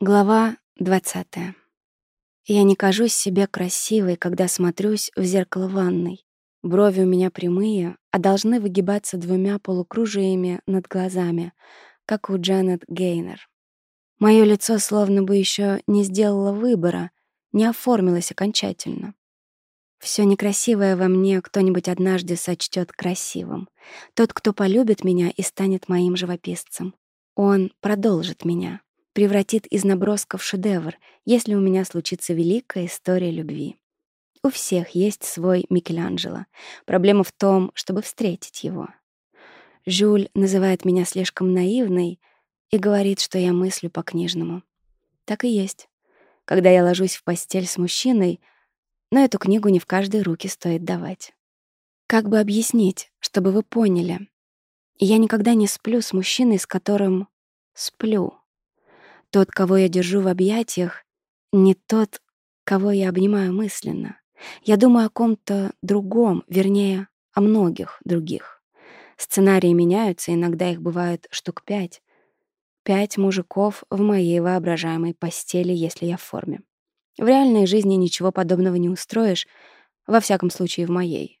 Глава 20. Я не кажусь себе красивой, когда смотрюсь в зеркало ванной. Брови у меня прямые, а должны выгибаться двумя полукружиями над глазами, как у Джанет Гейнер. Мое лицо словно бы еще не сделало выбора, не оформилось окончательно. Все некрасивое во мне кто-нибудь однажды сочтет красивым. Тот, кто полюбит меня и станет моим живописцем. Он продолжит меня превратит из наброска в шедевр, если у меня случится великая история любви. У всех есть свой Микеланджело. Проблема в том, чтобы встретить его. Жюль называет меня слишком наивной и говорит, что я мыслю по-книжному. Так и есть. Когда я ложусь в постель с мужчиной, но эту книгу не в каждой руке стоит давать. Как бы объяснить, чтобы вы поняли? Я никогда не сплю с мужчиной, с которым сплю. Тот, кого я держу в объятиях, не тот, кого я обнимаю мысленно. Я думаю о ком-то другом, вернее, о многих других. Сценарии меняются, иногда их бывает штук пять. Пять мужиков в моей воображаемой постели, если я в форме. В реальной жизни ничего подобного не устроишь, во всяком случае в моей.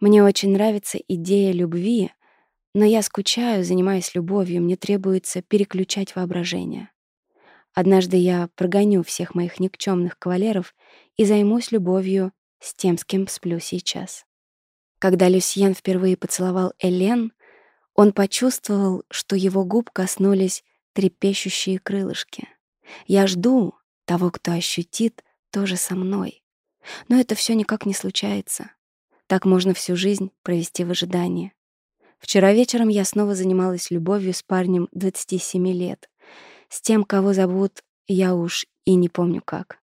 Мне очень нравится идея любви, но я скучаю, занимаюсь любовью, мне требуется переключать воображение. Однажды я прогоню всех моих никчемных кавалеров и займусь любовью с тем, с кем сплю сейчас. Когда Люсьен впервые поцеловал Элен, он почувствовал, что его губ коснулись трепещущие крылышки. Я жду того, кто ощутит тоже со мной. Но это все никак не случается. Так можно всю жизнь провести в ожидании. Вчера вечером я снова занималась любовью с парнем 27 лет. С тем, кого зовут, я уж и не помню как.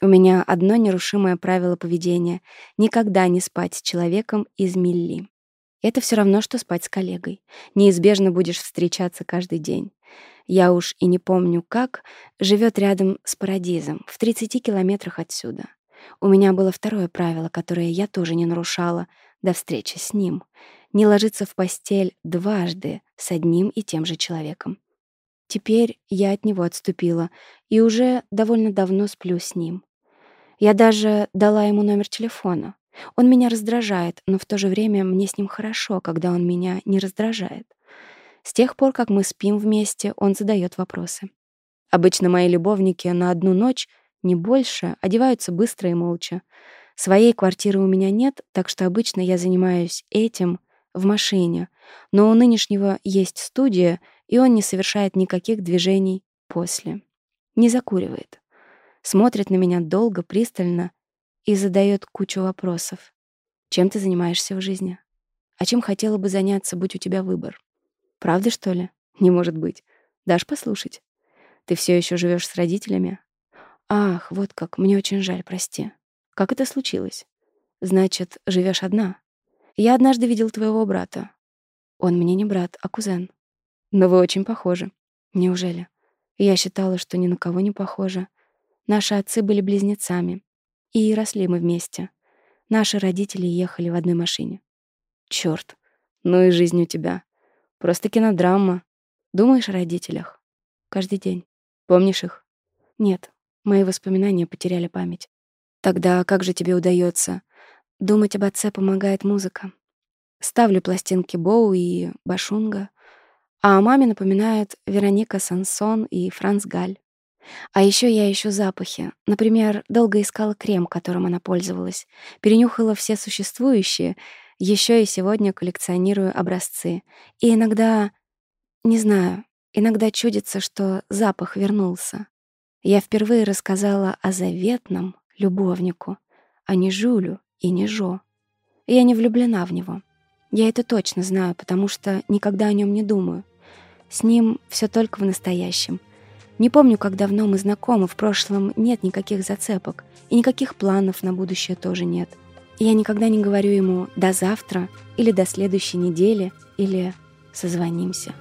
У меня одно нерушимое правило поведения — никогда не спать с человеком из милли. Это все равно, что спать с коллегой. Неизбежно будешь встречаться каждый день. Я уж и не помню как, живет рядом с Парадизом, в 30 километрах отсюда. У меня было второе правило, которое я тоже не нарушала, до встречи с ним — не ложиться в постель дважды с одним и тем же человеком. Теперь я от него отступила и уже довольно давно сплю с ним. Я даже дала ему номер телефона. Он меня раздражает, но в то же время мне с ним хорошо, когда он меня не раздражает. С тех пор, как мы спим вместе, он задает вопросы. Обычно мои любовники на одну ночь, не больше, одеваются быстро и молча. Своей квартиры у меня нет, так что обычно я занимаюсь этим — в машине, но у нынешнего есть студия, и он не совершает никаких движений после. Не закуривает. Смотрит на меня долго, пристально и задает кучу вопросов. Чем ты занимаешься в жизни? А чем хотела бы заняться, будь у тебя выбор? Правда, что ли? Не может быть. Дашь послушать? Ты все еще живешь с родителями? Ах, вот как, мне очень жаль, прости. Как это случилось? Значит, живешь одна? Я однажды видел твоего брата. Он мне не брат, а кузен. Но вы очень похожи. Неужели? Я считала, что ни на кого не похожа. Наши отцы были близнецами. И росли мы вместе. Наши родители ехали в одной машине. Черт, ну и жизнь у тебя. Просто кинодрама. Думаешь о родителях? Каждый день. Помнишь их? Нет, мои воспоминания потеряли память. Тогда как же тебе удается Думать об отце помогает музыка. Ставлю пластинки Боу и Башунга, а о маме напоминают Вероника Сансон и Франц Галь. А еще я ищу запахи. Например, долго искала крем, которым она пользовалась, перенюхала все существующие, еще и сегодня коллекционирую образцы. И иногда, не знаю, иногда чудится, что запах вернулся. Я впервые рассказала о заветном любовнику, а не Жюлю, и не Жо. Я не влюблена в него. Я это точно знаю, потому что никогда о нем не думаю. С ним все только в настоящем. Не помню, как давно мы знакомы, в прошлом нет никаких зацепок, и никаких планов на будущее тоже нет. Я никогда не говорю ему «до завтра» или «до следующей недели» или «созвонимся».